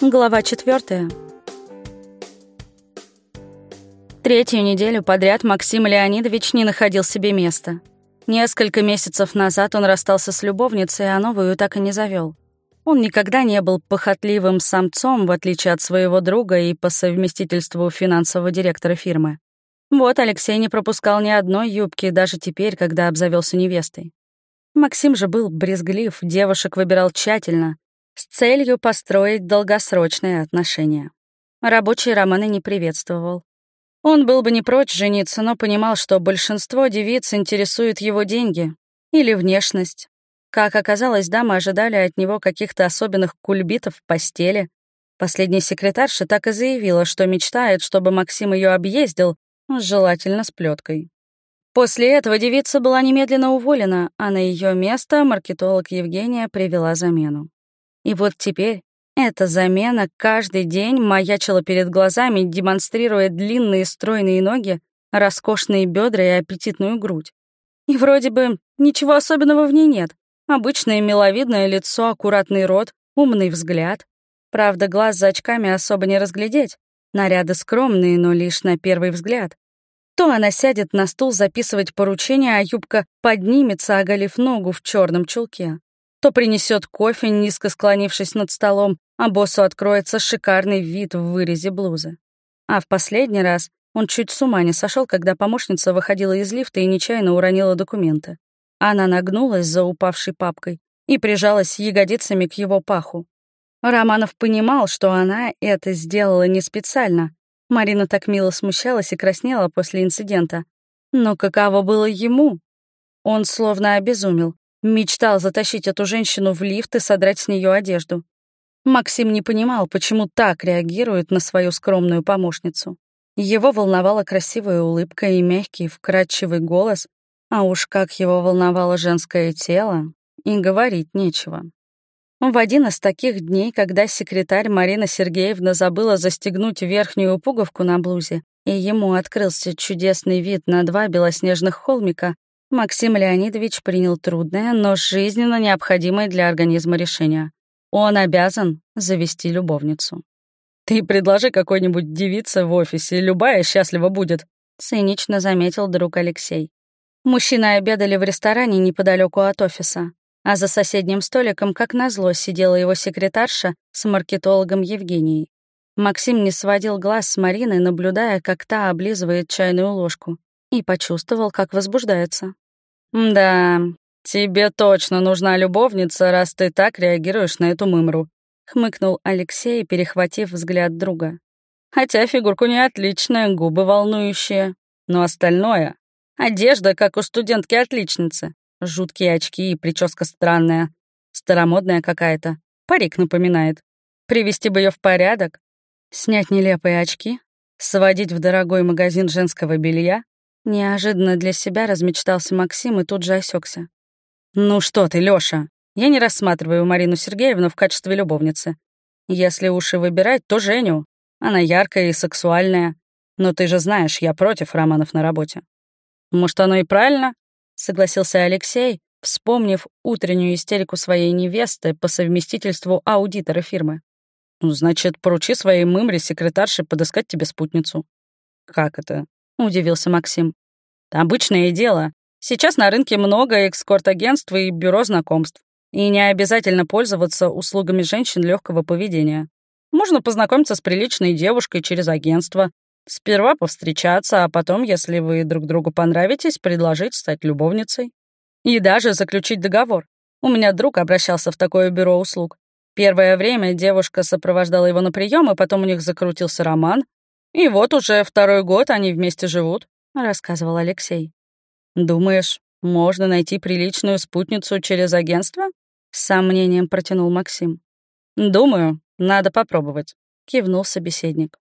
Глава четвертая. Третью неделю подряд Максим Леонидович не находил себе места. Несколько месяцев назад он расстался с любовницей, а новую так и не завел. Он никогда не был похотливым самцом, в отличие от своего друга и по совместительству финансового директора фирмы. Вот Алексей не пропускал ни одной юбки, даже теперь, когда обзавелся невестой. Максим же был брезглив, девушек выбирал тщательно, с целью построить долгосрочные отношения. Рабочие романы не приветствовал. Он был бы не прочь жениться, но понимал, что большинство девиц интересует его деньги или внешность. Как оказалось, дамы ожидали от него каких-то особенных кульбитов в постели. Последняя секретарша так и заявила, что мечтает, чтобы Максим ее объездил, желательно с плеткой. После этого девица была немедленно уволена, а на ее место маркетолог Евгения привела замену. И вот теперь эта замена каждый день маячила перед глазами, демонстрируя длинные стройные ноги, роскошные бедра и аппетитную грудь. И вроде бы ничего особенного в ней нет. Обычное миловидное лицо, аккуратный рот, умный взгляд. Правда, глаз за очками особо не разглядеть. Наряды скромные, но лишь на первый взгляд. То она сядет на стул записывать поручения, а юбка поднимется, оголив ногу в черном чулке то принесет кофе, низко склонившись над столом, а боссу откроется шикарный вид в вырезе блузы. А в последний раз он чуть с ума не сошел, когда помощница выходила из лифта и нечаянно уронила документы. Она нагнулась за упавшей папкой и прижалась ягодицами к его паху. Романов понимал, что она это сделала не специально. Марина так мило смущалась и краснела после инцидента. Но каково было ему? Он словно обезумел, Мечтал затащить эту женщину в лифт и содрать с нее одежду. Максим не понимал, почему так реагирует на свою скромную помощницу. Его волновала красивая улыбка и мягкий, вкрадчивый голос, а уж как его волновало женское тело, и говорить нечего. В один из таких дней, когда секретарь Марина Сергеевна забыла застегнуть верхнюю пуговку на блузе, и ему открылся чудесный вид на два белоснежных холмика, Максим Леонидович принял трудное, но жизненно необходимое для организма решение. Он обязан завести любовницу. «Ты предложи какой-нибудь девице в офисе, любая счастлива будет», — цинично заметил друг Алексей. Мужчины обедали в ресторане неподалеку от офиса, а за соседним столиком, как назло, сидела его секретарша с маркетологом Евгенией. Максим не сводил глаз с Мариной, наблюдая, как та облизывает чайную ложку и почувствовал, как возбуждается. «Да, тебе точно нужна любовница, раз ты так реагируешь на эту мымру», — хмыкнул Алексей, перехватив взгляд друга. «Хотя фигурку не отличная, губы волнующие, но остальное — одежда, как у студентки-отличницы, жуткие очки и прическа странная, старомодная какая-то, парик напоминает. Привести бы ее в порядок, снять нелепые очки, сводить в дорогой магазин женского белья, Неожиданно для себя размечтался Максим и тут же осекся. «Ну что ты, Лёша, я не рассматриваю Марину Сергеевну в качестве любовницы. Если уж и выбирать, то Женю. Она яркая и сексуальная. Но ты же знаешь, я против романов на работе». «Может, оно и правильно?» — согласился Алексей, вспомнив утреннюю истерику своей невесты по совместительству аудитора фирмы. «Ну, значит, поручи своей мымре секретарше подыскать тебе спутницу». «Как это?» — удивился Максим. «Обычное дело. Сейчас на рынке много экскорт-агентств и бюро знакомств. И не обязательно пользоваться услугами женщин легкого поведения. Можно познакомиться с приличной девушкой через агентство, сперва повстречаться, а потом, если вы друг другу понравитесь, предложить стать любовницей. И даже заключить договор. У меня друг обращался в такое бюро услуг. Первое время девушка сопровождала его на прием, и потом у них закрутился роман, и вот уже второй год они вместе живут», — рассказывал Алексей. «Думаешь, можно найти приличную спутницу через агентство?» — с сомнением протянул Максим. «Думаю, надо попробовать», — кивнул собеседник.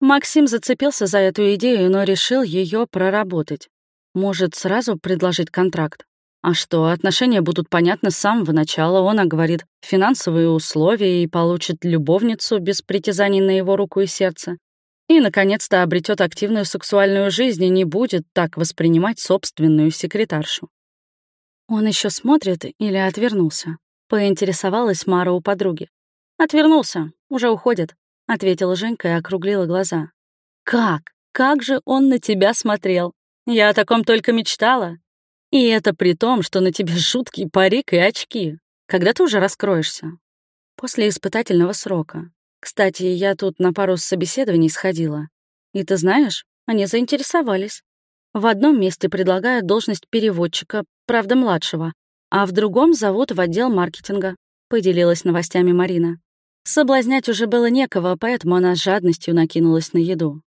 Максим зацепился за эту идею, но решил ее проработать. Может, сразу предложить контракт? А что, отношения будут понятны с самого начала, он оговорит финансовые условия и получит любовницу без притязаний на его руку и сердце и, наконец-то, обретет активную сексуальную жизнь и не будет так воспринимать собственную секретаршу. «Он еще смотрит или отвернулся?» — поинтересовалась Мара у подруги. «Отвернулся. уже уходит», — ответила Женька и округлила глаза. «Как? Как же он на тебя смотрел? Я о таком только мечтала. И это при том, что на тебе жуткий парик и очки. Когда ты уже раскроешься?» «После испытательного срока. Кстати, я тут на пару собеседований сходила. И ты знаешь, они заинтересовались. В одном месте предлагают должность переводчика, правда, младшего, а в другом зовут в отдел маркетинга», — поделилась новостями Марина. Соблазнять уже было некого, поэтому она с жадностью накинулась на еду.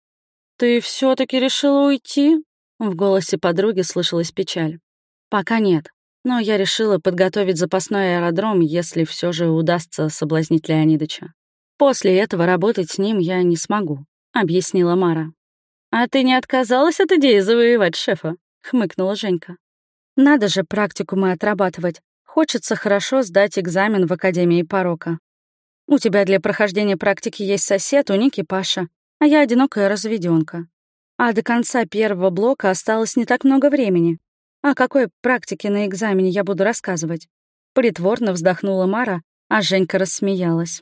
«Ты все таки решила уйти?» В голосе подруги слышалась печаль. «Пока нет, но я решила подготовить запасной аэродром, если все же удастся соблазнить Леонидыча. После этого работать с ним я не смогу», — объяснила Мара. «А ты не отказалась от идеи завоевать шефа?» — хмыкнула Женька. «Надо же практикумы отрабатывать. Хочется хорошо сдать экзамен в Академии порока. У тебя для прохождения практики есть сосед, у Ники Паша, а я одинокая разведенка. А до конца первого блока осталось не так много времени. О какой практике на экзамене я буду рассказывать?» Притворно вздохнула Мара, а Женька рассмеялась.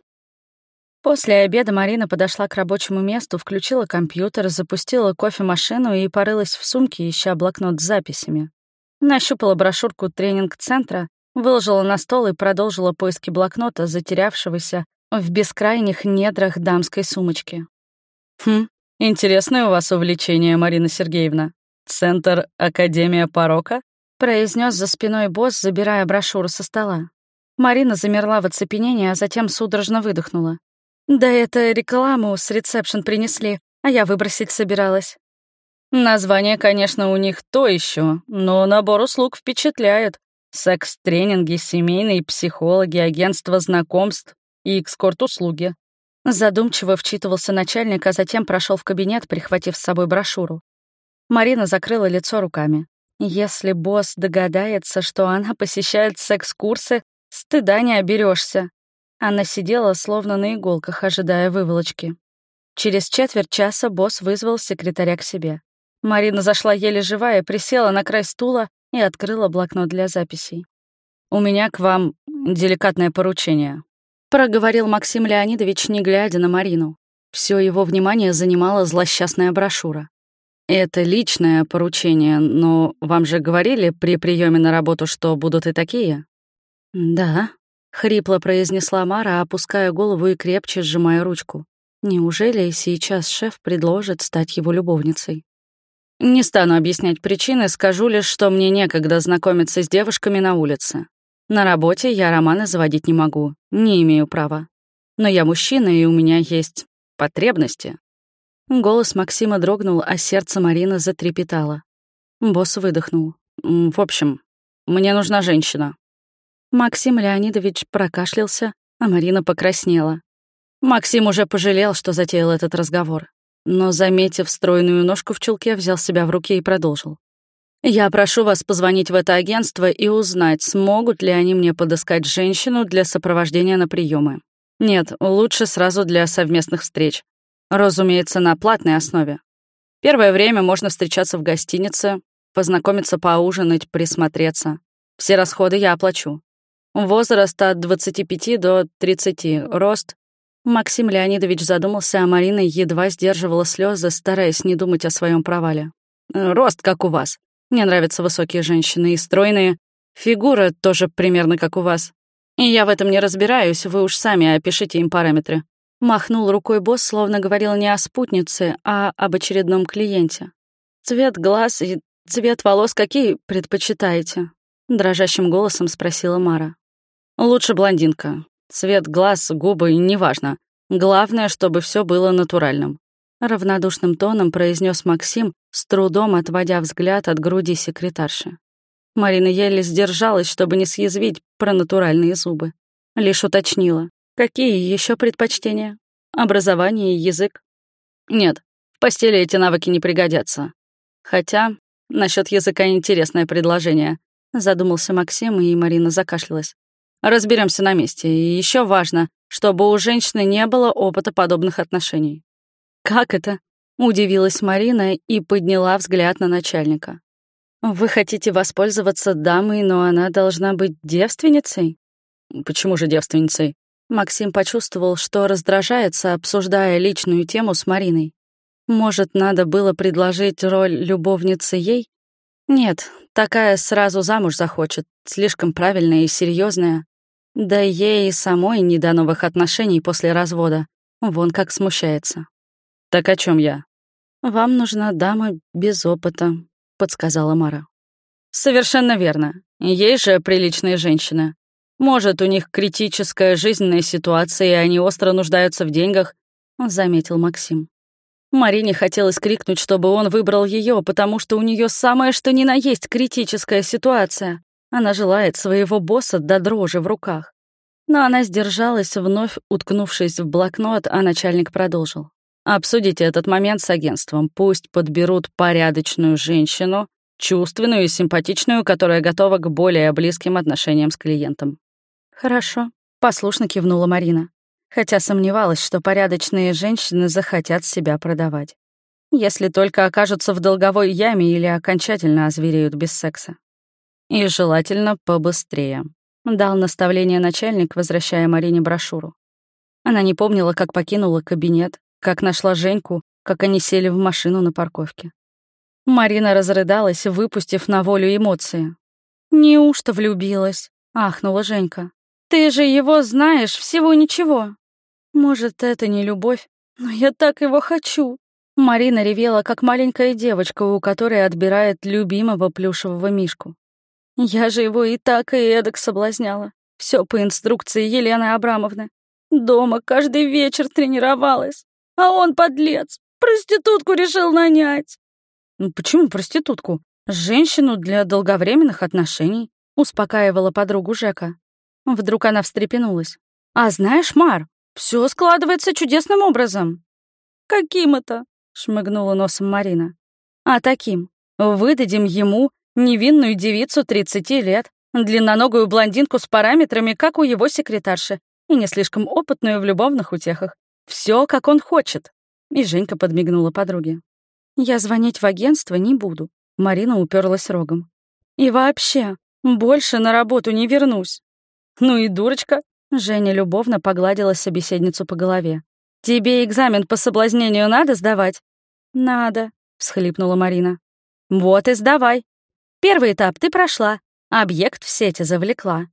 После обеда Марина подошла к рабочему месту, включила компьютер, запустила кофемашину и порылась в сумке, ища блокнот с записями. Нащупала брошюрку тренинг-центра, выложила на стол и продолжила поиски блокнота, затерявшегося в бескрайних недрах дамской сумочки. «Хм, интересное у вас увлечение, Марина Сергеевна. Центр Академия порока?» — произнес за спиной босс, забирая брошюру со стола. Марина замерла в оцепенении, а затем судорожно выдохнула. Да это рекламу с ресепшн принесли, а я выбросить собиралась. Название, конечно, у них то еще, но набор услуг впечатляет. Секс-тренинги, семейные психологи, агентство знакомств и экскорт-услуги. Задумчиво вчитывался начальник, а затем прошел в кабинет, прихватив с собой брошюру. Марина закрыла лицо руками. Если босс догадается, что она посещает секс-курсы, стыда не оберешься. Она сидела словно на иголках, ожидая выволочки. Через четверть часа босс вызвал секретаря к себе. Марина зашла еле живая, присела на край стула и открыла блокнот для записей. «У меня к вам деликатное поручение», — проговорил Максим Леонидович, не глядя на Марину. Все его внимание занимала злосчастная брошюра. «Это личное поручение, но вам же говорили при приеме на работу, что будут и такие?» «Да», — хрипло произнесла Мара, опуская голову и крепче сжимая ручку. Неужели сейчас шеф предложит стать его любовницей? Не стану объяснять причины, скажу лишь, что мне некогда знакомиться с девушками на улице. На работе я романы заводить не могу, не имею права. Но я мужчина, и у меня есть потребности. Голос Максима дрогнул, а сердце Марины затрепетало. Босс выдохнул. «В общем, мне нужна женщина. Максим Леонидович прокашлялся, а Марина покраснела. Максим уже пожалел, что затеял этот разговор. Но, заметив стройную ножку в чулке, взял себя в руки и продолжил. «Я прошу вас позвонить в это агентство и узнать, смогут ли они мне подыскать женщину для сопровождения на приемы. Нет, лучше сразу для совместных встреч. Разумеется, на платной основе. Первое время можно встречаться в гостинице, познакомиться поужинать, присмотреться. Все расходы я оплачу. Возраст от 25 до 30. Рост. Максим Леонидович задумался, а Марина едва сдерживала слезы, стараясь не думать о своем провале. Рост, как у вас. Мне нравятся высокие женщины и стройные. Фигура тоже примерно как у вас. И я в этом не разбираюсь, вы уж сами опишите им параметры. Махнул рукой босс, словно говорил не о спутнице, а об очередном клиенте. Цвет глаз и цвет волос какие предпочитаете? Дрожащим голосом спросила Мара. Лучше блондинка. Цвет глаз, губы, неважно. Главное, чтобы все было натуральным. Равнодушным тоном произнес Максим, с трудом отводя взгляд от груди секретарши. Марина еле сдержалась, чтобы не съязвить про натуральные зубы. Лишь уточнила. Какие еще предпочтения? Образование и язык? Нет, в постели эти навыки не пригодятся. Хотя, насчет языка интересное предложение. Задумался Максим, и Марина закашлялась. Разберемся на месте. И еще важно, чтобы у женщины не было опыта подобных отношений. Как это? Удивилась Марина и подняла взгляд на начальника. Вы хотите воспользоваться дамой, но она должна быть девственницей? Почему же девственницей? Максим почувствовал, что раздражается, обсуждая личную тему с Мариной. Может, надо было предложить роль любовницы ей? Нет, такая сразу замуж захочет, слишком правильная и серьезная. Да ей и самой не до новых отношений после развода. Вон как смущается. «Так о чем я?» «Вам нужна дама без опыта», — подсказала Мара. «Совершенно верно. Есть же приличные женщины. Может, у них критическая жизненная ситуация, и они остро нуждаются в деньгах», — заметил Максим. Марине хотелось крикнуть, чтобы он выбрал ее, потому что у нее самое что ни на есть критическая ситуация. Она желает своего босса до дрожи в руках. Но она сдержалась, вновь уткнувшись в блокнот, а начальник продолжил. «Обсудите этот момент с агентством. Пусть подберут порядочную женщину, чувственную и симпатичную, которая готова к более близким отношениям с клиентом. «Хорошо», — послушно кивнула Марина, хотя сомневалась, что порядочные женщины захотят себя продавать. Если только окажутся в долговой яме или окончательно озвереют без секса. И желательно побыстрее. Дал наставление начальник, возвращая Марине брошюру. Она не помнила, как покинула кабинет, как нашла Женьку, как они сели в машину на парковке. Марина разрыдалась, выпустив на волю эмоции. «Неужто влюбилась?» — ахнула Женька. Ты же его знаешь всего ничего. Может, это не любовь, но я так его хочу. Марина ревела, как маленькая девочка, у которой отбирает любимого плюшевого мишку. Я же его и так, и эдак соблазняла. Все по инструкции Елены Абрамовны. Дома каждый вечер тренировалась. А он, подлец, проститутку решил нанять. Ну почему проститутку? Женщину для долговременных отношений, успокаивала подругу Жека. Вдруг она встрепенулась. «А знаешь, Мар, все складывается чудесным образом». «Каким это?» — шмыгнула носом Марина. «А таким. Выдадим ему невинную девицу 30 лет, длинноногую блондинку с параметрами, как у его секретарши, и не слишком опытную в любовных утехах. Все, как он хочет». И Женька подмигнула подруге. «Я звонить в агентство не буду», — Марина уперлась рогом. «И вообще, больше на работу не вернусь». «Ну и дурочка!» — Женя любовно погладила собеседницу по голове. «Тебе экзамен по соблазнению надо сдавать?» «Надо», — всхлипнула Марина. «Вот и сдавай. Первый этап ты прошла, объект в сети завлекла.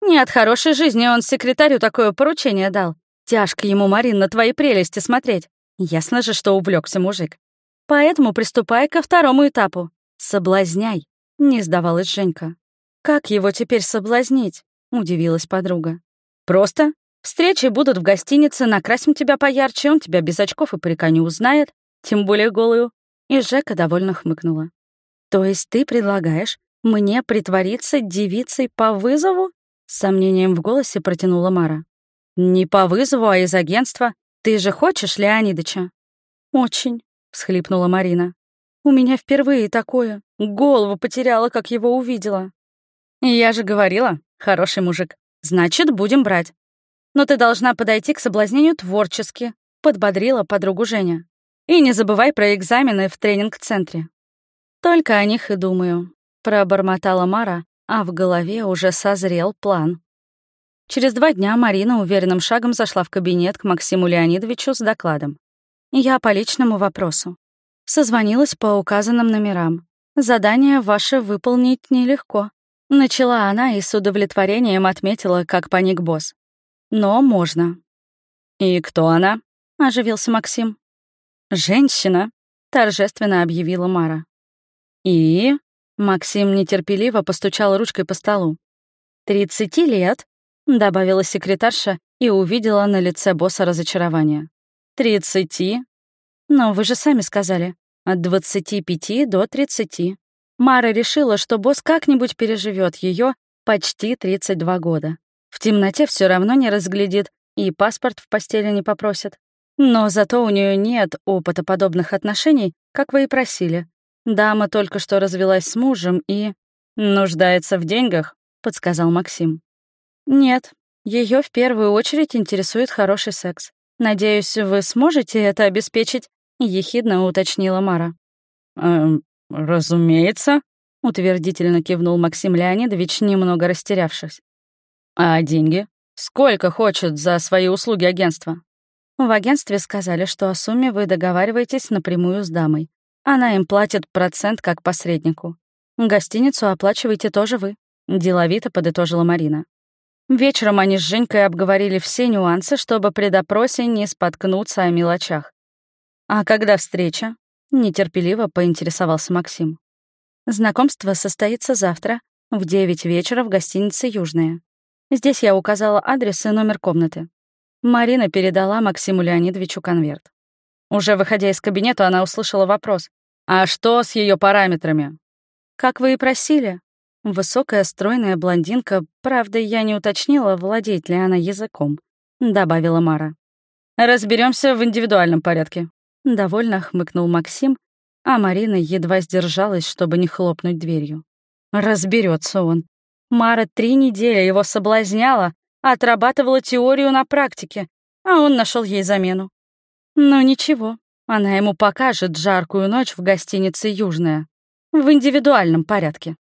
Не от хорошей жизни он секретарю такое поручение дал. Тяжко ему, Марин, на твои прелести смотреть. Ясно же, что увлекся мужик. Поэтому приступай ко второму этапу. Соблазняй», — не сдавалась Женька. «Как его теперь соблазнить?» — удивилась подруга. «Просто. Встречи будут в гостинице, накрасим тебя поярче, он тебя без очков и парика не узнает, тем более голую». И Жека довольно хмыкнула. «То есть ты предлагаешь мне притвориться девицей по вызову?» С сомнением в голосе протянула Мара. «Не по вызову, а из агентства. Ты же хочешь Леонидыча?» «Очень», — всхлипнула Марина. «У меня впервые такое. Голову потеряла, как его увидела». «Я же говорила, Хороший мужик. Значит, будем брать. Но ты должна подойти к соблазнению творчески, подбодрила подругу Женя. И не забывай про экзамены в тренинг-центре. Только о них и думаю, пробормотала Мара, а в голове уже созрел план. Через два дня Марина уверенным шагом зашла в кабинет к Максиму Леонидовичу с докладом. Я по личному вопросу. Созвонилась по указанным номерам. Задание ваше выполнить нелегко. Начала она и с удовлетворением отметила, как паник босс. Но можно. «И кто она?» — оживился Максим. «Женщина», — торжественно объявила Мара. «И?» — Максим нетерпеливо постучал ручкой по столу. «Тридцати лет», — добавила секретарша и увидела на лице босса разочарование. «Тридцати?» «Но вы же сами сказали, от двадцати пяти до тридцати». Мара решила, что босс как-нибудь переживет ее почти 32 года. В темноте все равно не разглядит и паспорт в постели не попросит. Но зато у нее нет опыта подобных отношений, как вы и просили. Дама только что развелась с мужем и... «Нуждается в деньгах», — подсказал Максим. «Нет, ее в первую очередь интересует хороший секс. Надеюсь, вы сможете это обеспечить?» — ехидно уточнила Мара. «Эм, «Разумеется», — утвердительно кивнул Максим Леонидович, немного растерявшись. «А деньги? Сколько хочет за свои услуги агентства? В агентстве сказали, что о сумме вы договариваетесь напрямую с дамой. Она им платит процент как посреднику. Гостиницу оплачиваете тоже вы. Деловито подытожила Марина. Вечером они с Женькой обговорили все нюансы, чтобы при допросе не споткнуться о мелочах. «А когда встреча?» — нетерпеливо поинтересовался Максим. «Знакомство состоится завтра в девять вечера в гостинице «Южная». Здесь я указала адрес и номер комнаты. Марина передала Максиму Леонидовичу конверт. Уже выходя из кабинета, она услышала вопрос. «А что с ее параметрами?» «Как вы и просили», Высокая, стройная блондинка, правда, я не уточнила, владеет ли она языком, добавила Мара. Разберемся в индивидуальном порядке. Довольно хмыкнул Максим, а Марина едва сдержалась, чтобы не хлопнуть дверью. Разберется он. Мара три недели его соблазняла, отрабатывала теорию на практике, а он нашел ей замену. Но ничего, она ему покажет жаркую ночь в гостинице «Южная» в индивидуальном порядке.